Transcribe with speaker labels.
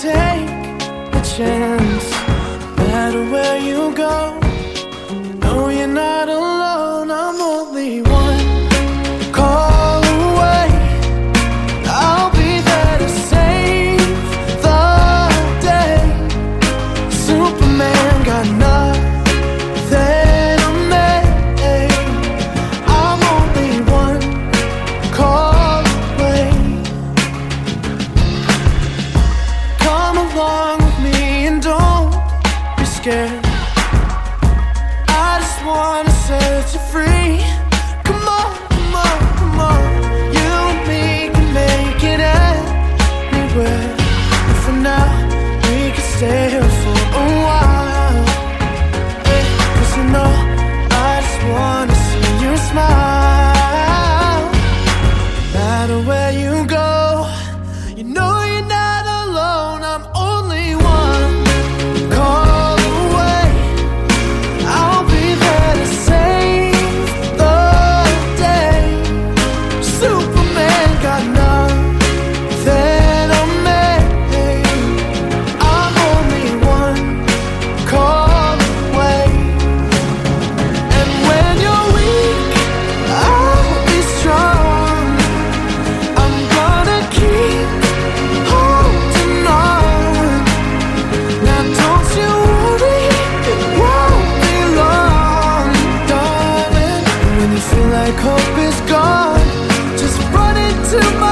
Speaker 1: take a chance, no matter where you go. scared. I just wanna set you free. When you feel like hope is gone Just run into my